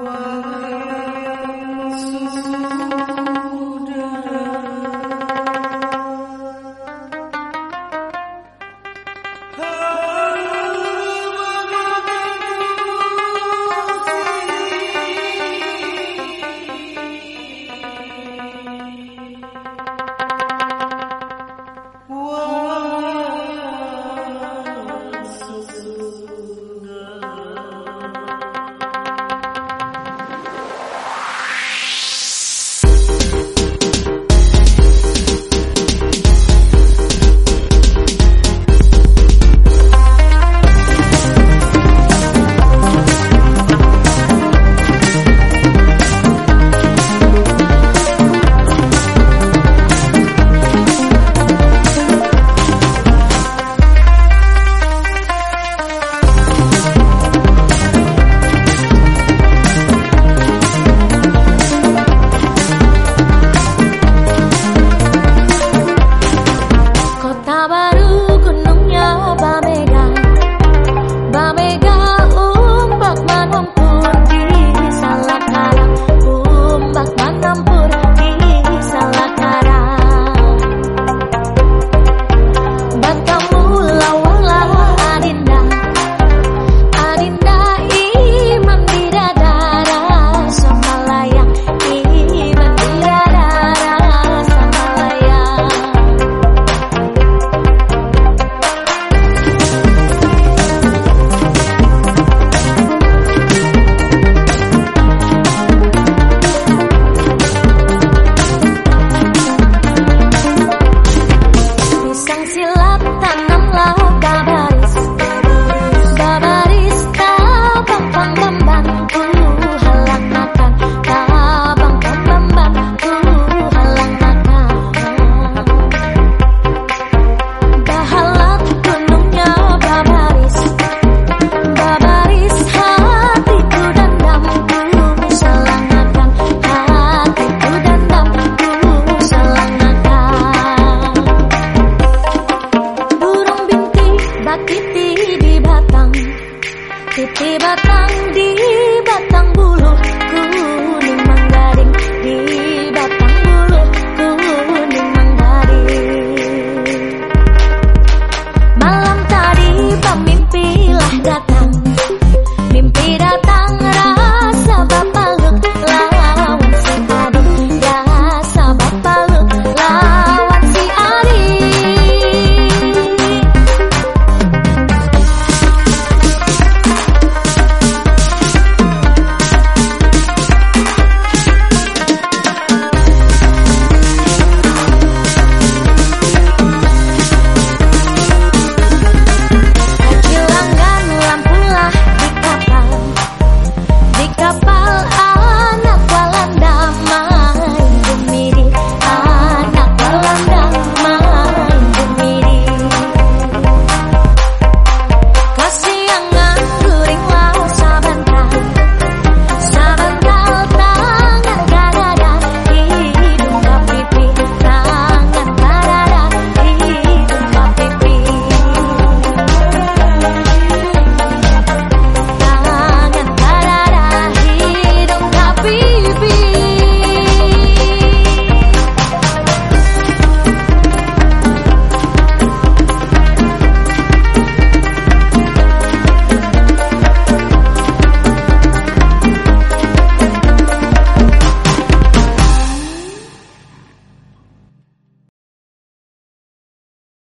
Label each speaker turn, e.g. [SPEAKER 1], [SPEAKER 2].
[SPEAKER 1] world. di batang Titi batang di batang bulu kuning manggaring di batang bulu kuning manggaring Malam tadi pemimpilah datang.